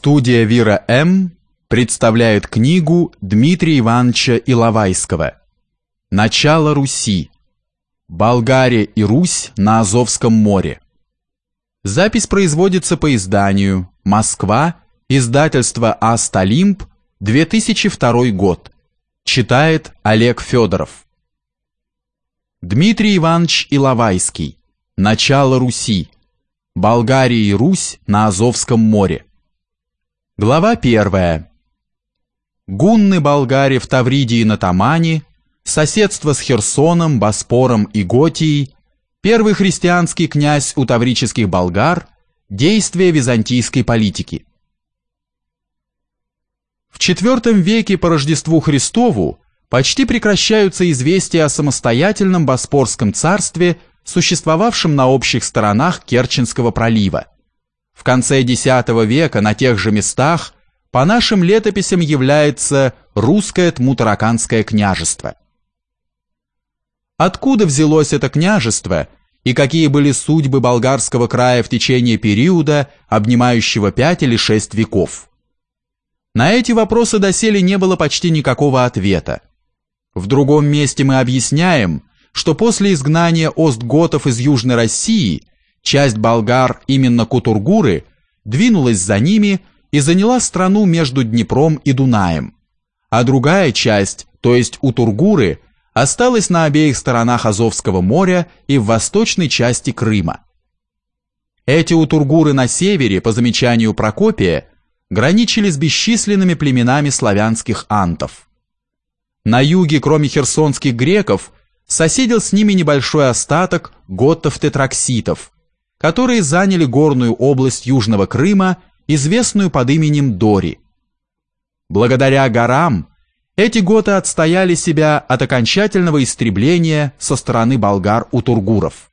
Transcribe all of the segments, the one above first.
Студия «Вира М.» представляет книгу Дмитрия Ивановича Иловайского «Начало Руси. Болгария и Русь на Азовском море». Запись производится по изданию «Москва», издательство «Асталимп», 2002 год. Читает Олег Федоров. Дмитрий Иванович Иловайский. Начало Руси. Болгария и Русь на Азовском море. Глава первая. Гунны-болгари в Тавриде и на Тамане, соседство с Херсоном, Боспором и Готией, первый христианский князь у таврических болгар, действия византийской политики. В IV веке по Рождеству Христову почти прекращаются известия о самостоятельном Боспорском царстве, существовавшем на общих сторонах Керченского пролива. В конце X века на тех же местах по нашим летописям является русское Тмутараканское княжество. Откуда взялось это княжество и какие были судьбы болгарского края в течение периода, обнимающего пять или шесть веков? На эти вопросы доселе не было почти никакого ответа. В другом месте мы объясняем, что после изгнания остготов из Южной России Часть болгар, именно Кутургуры, двинулась за ними и заняла страну между Днепром и Дунаем, а другая часть, то есть Утургуры, осталась на обеих сторонах Азовского моря и в восточной части Крыма. Эти Утургуры на севере, по замечанию Прокопия, граничили с бесчисленными племенами славянских антов. На юге, кроме херсонских греков, соседил с ними небольшой остаток готов-тетракситов, которые заняли горную область Южного Крыма, известную под именем Дори. Благодаря горам эти готы отстояли себя от окончательного истребления со стороны болгар у тургуров.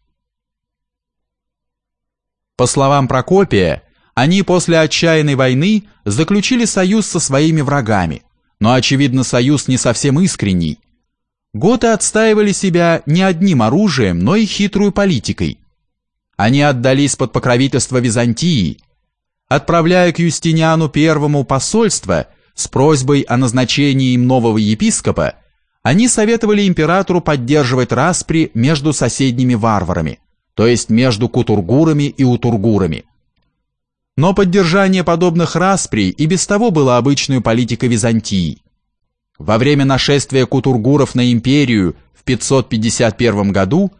По словам Прокопия, они после отчаянной войны заключили союз со своими врагами, но, очевидно, союз не совсем искренний. Готы отстаивали себя не одним оружием, но и хитрую политикой – они отдались под покровительство Византии, отправляя к Юстиниану I посольство с просьбой о назначении им нового епископа, они советовали императору поддерживать распри между соседними варварами, то есть между кутургурами и утургурами. Но поддержание подобных расприй и без того было обычной политикой Византии. Во время нашествия кутургуров на империю в 551 году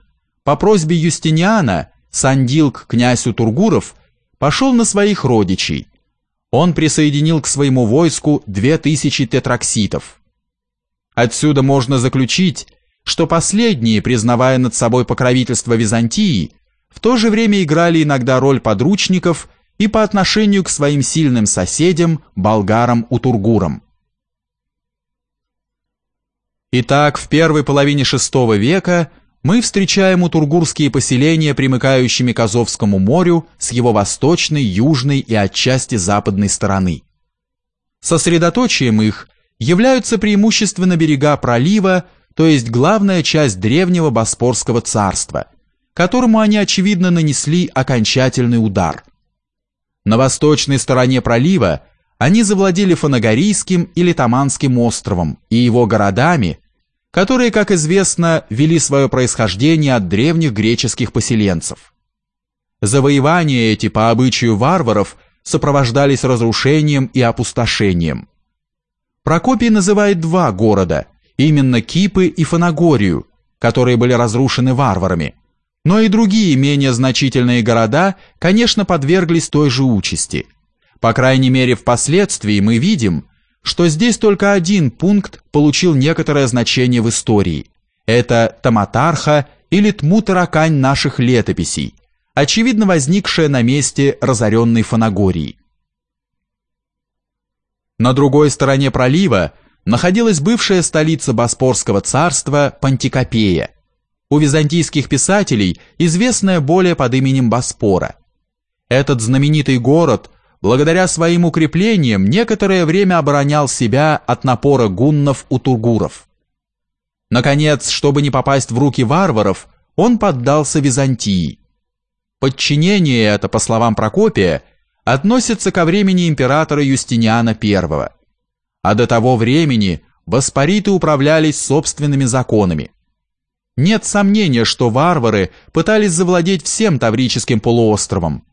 по просьбе Юстиниана Сандилк, князь Утургуров, пошел на своих родичей. Он присоединил к своему войску две тысячи тетракситов. Отсюда можно заключить, что последние, признавая над собой покровительство Византии, в то же время играли иногда роль подручников и по отношению к своим сильным соседям, болгарам-утургурам. Итак, в первой половине VI века мы встречаем утургурские поселения, примыкающими к Азовскому морю с его восточной, южной и отчасти западной стороны. Сосредоточием их являются преимущественно берега пролива, то есть главная часть древнего Боспорского царства, которому они, очевидно, нанесли окончательный удар. На восточной стороне пролива они завладели Фанагорийским или Таманским островом и его городами – которые, как известно, вели свое происхождение от древних греческих поселенцев. Завоевания эти по обычаю варваров сопровождались разрушением и опустошением. Прокопий называет два города, именно Кипы и Фанагорию, которые были разрушены варварами, но и другие менее значительные города, конечно, подверглись той же участи. По крайней мере, впоследствии мы видим, что здесь только один пункт получил некоторое значение в истории. Это Таматарха или Тмутаракань наших летописей, очевидно возникшая на месте разоренной Фанагории. На другой стороне пролива находилась бывшая столица Боспорского царства Пантикопея, у византийских писателей известная более под именем Боспора. Этот знаменитый город – благодаря своим укреплениям некоторое время оборонял себя от напора гуннов у тургуров. Наконец, чтобы не попасть в руки варваров, он поддался Византии. Подчинение это, по словам Прокопия, относится ко времени императора Юстиниана I. А до того времени воспариты управлялись собственными законами. Нет сомнения, что варвары пытались завладеть всем Таврическим полуостровом,